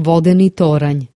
Vodeni toranj.